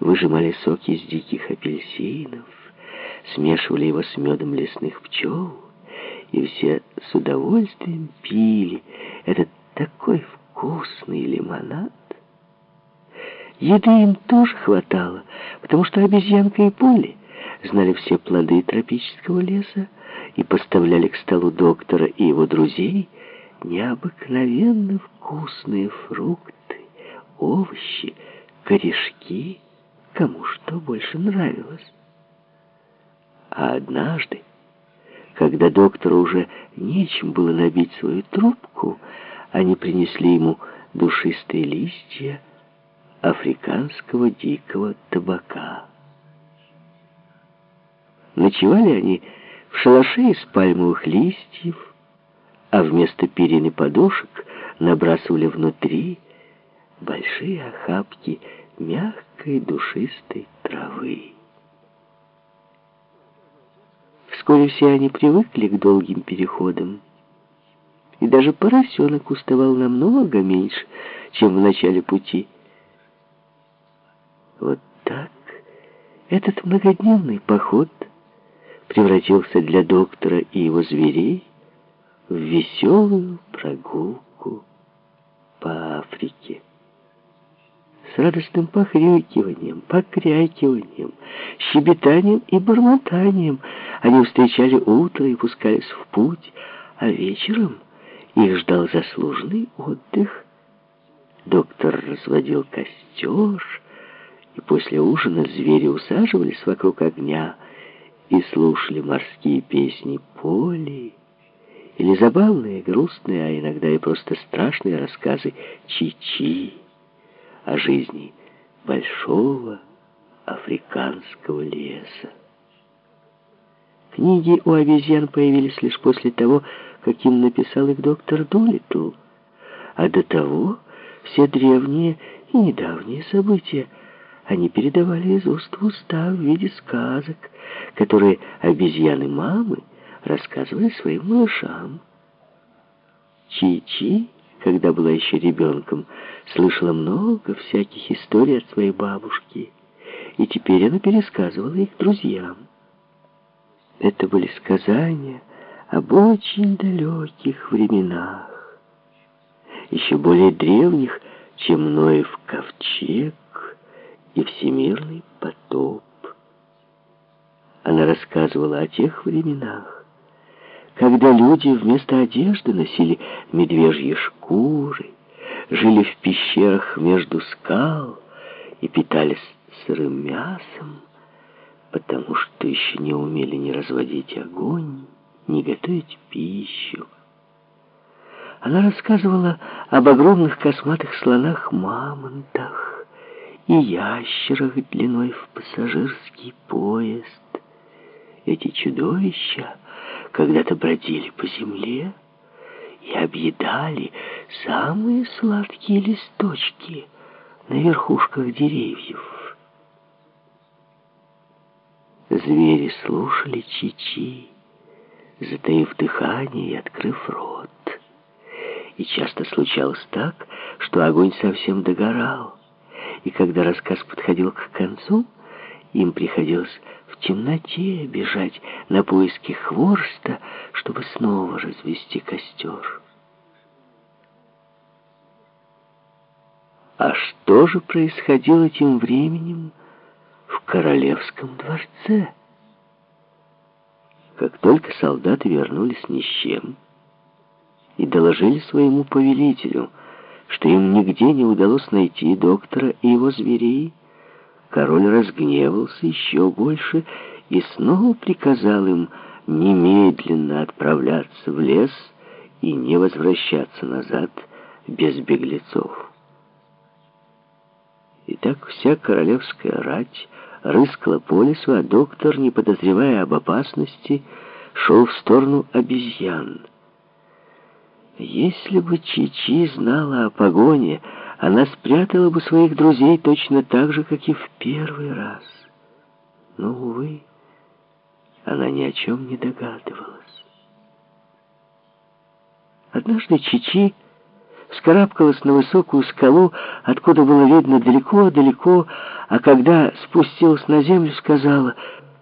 выжимали соки из диких апельсинов, смешивали его с медом лесных пчел, и все с удовольствием пили этот такой вкусный лимонад. Еды им тоже хватало, потому что обезьянка и Полли знали все плоды тропического леса и поставляли к столу доктора и его друзей необыкновенно вкусные фрукты, овощи, корешки, кому что больше нравилось. А однажды, когда доктору уже нечем было набить свою трубку, они принесли ему душистые листья африканского дикого табака. Ночевали они в шалаше из пальмовых листьев, а вместо перин и подушек набрасывали внутри большие охапки мягкой душистой травы. Вскоре все они привыкли к долгим переходам, и даже поросенок уставал намного меньше, чем в начале пути. Вот так этот многодневный поход превратился для доктора и его зверей в веселую прогулку по Африке. Радостным похрюкиванием, покрякиванием, щебетанием и бормотанием они встречали утро и пускались в путь, а вечером их ждал заслуженный отдых. Доктор разводил костер, и после ужина звери усаживались вокруг огня и слушали морские песни Поли, или забавные, грустные, а иногда и просто страшные рассказы Чичи о жизни большого африканского леса. Книги у обезьян появились лишь после того, как им написал их доктор Долитл, а до того все древние и недавние события они передавали из уст в уста в виде сказок, которые обезьяны-мамы рассказывали своим малышам. Чи-Чи, когда была еще ребенком, слышала много всяких историй от своей бабушки, и теперь она пересказывала их друзьям. Это были сказания об очень далеких временах, еще более древних, чем Ноев ковчег и всемирный потоп. Она рассказывала о тех временах, когда люди вместо одежды носили медвежьи шкуры, жили в пещерах между скал и питались сырым мясом, потому что еще не умели ни разводить огонь, ни готовить пищу. Она рассказывала об огромных косматых слонах-мамонтах и ящерах длиной в пассажирский поезд, эти чудовища когда-то бродили по земле и объедали самые сладкие листочки на верхушках деревьев. Звери слушали Чичи, затаив дыхание и открыв рот. И часто случалось так, что огонь совсем догорал, и когда рассказ подходил к концу, им приходилось в темноте бежать на поиски хворста, чтобы снова развести костер. А что же происходило тем временем в королевском дворце? Как только солдаты вернулись ни с чем и доложили своему повелителю, что им нигде не удалось найти доктора и его зверей, Король разгневался еще больше и снова приказал им немедленно отправляться в лес и не возвращаться назад без беглецов. И так вся королевская рать рыскала по лесу, а доктор, не подозревая об опасности, шел в сторону обезьян. Если бы Чичи знала о погоне, она спрятала бы своих друзей точно так же, как и в первый раз. Но, увы, она ни о чем не догадывалась. Однажды Чичи вскарабкалась на высокую скалу, откуда было видно далеко-далеко, а когда спустилась на землю, сказала